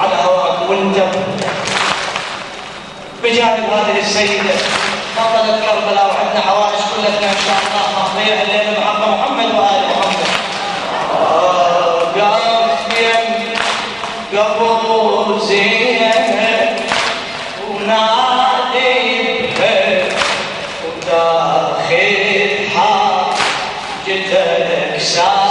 على هواك وانت بجانب هذه السيدة بطلت كربلاء وعندنا حوائج كلتنا ان شاء الله تضيع الليلة مع محمد وال محمد. قف يم زينب ونادي بها وداخل جئت للشعب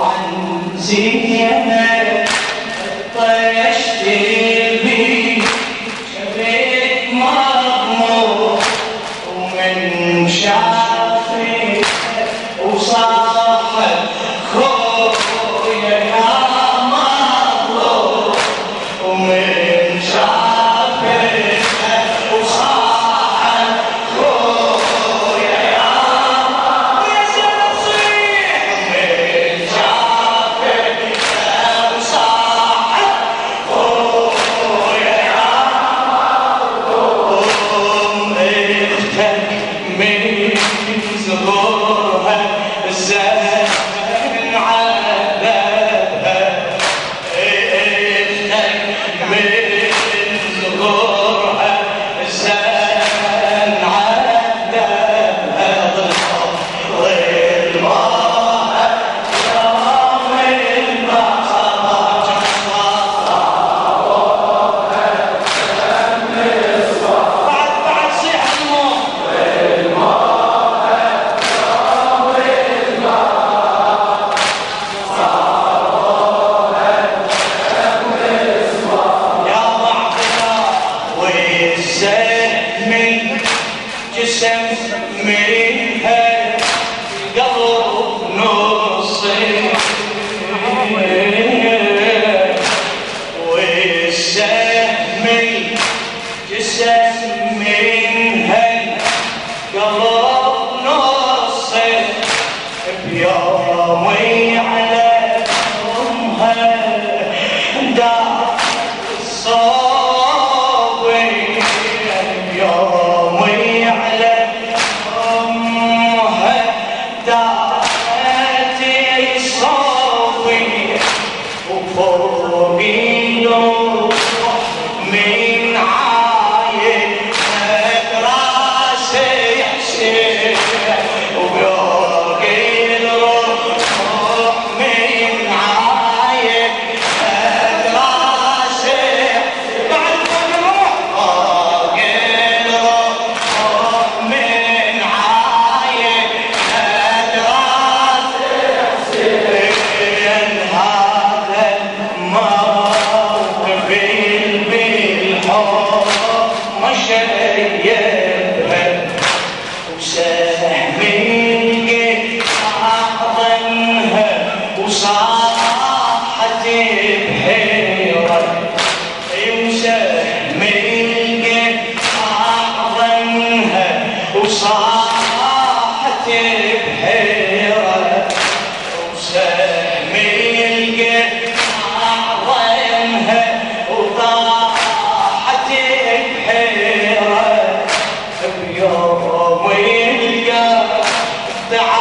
عن سنين the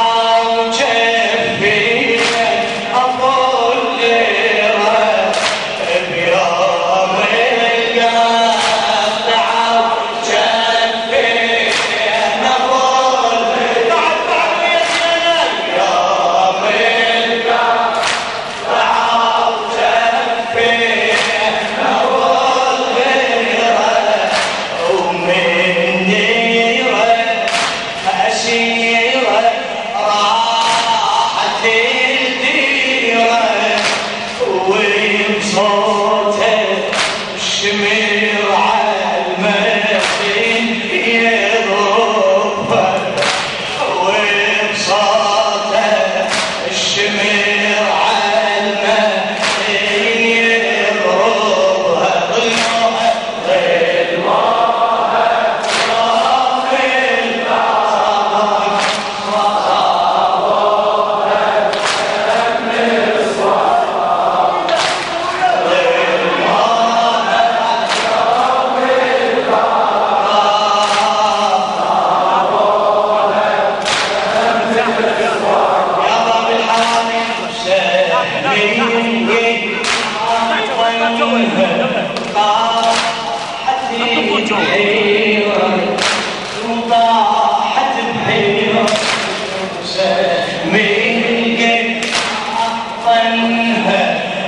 है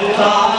उतार